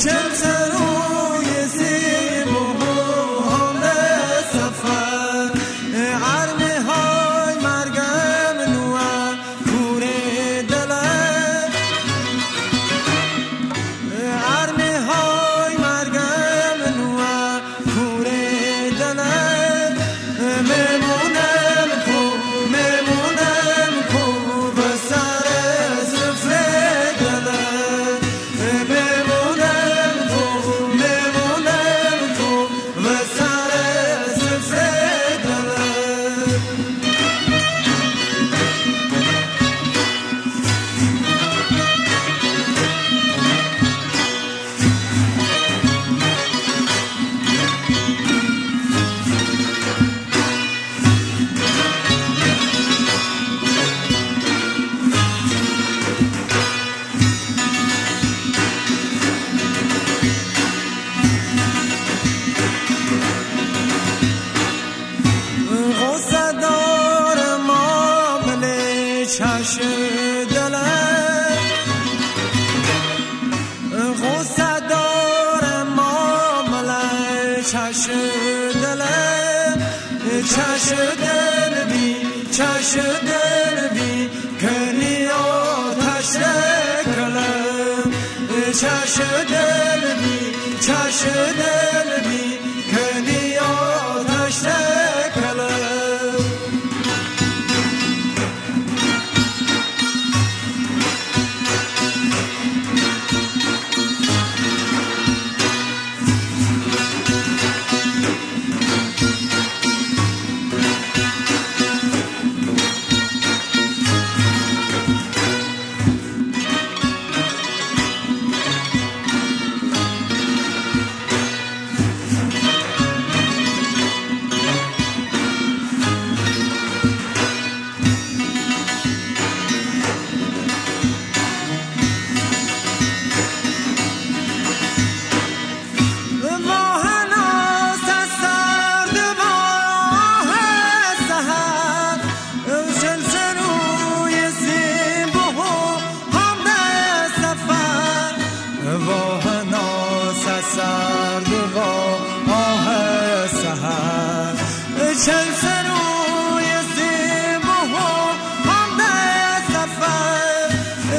Tell دلم چش دلبی چش دلبی کنی آتش کلم چش دلبی چش دلبی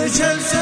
جلسه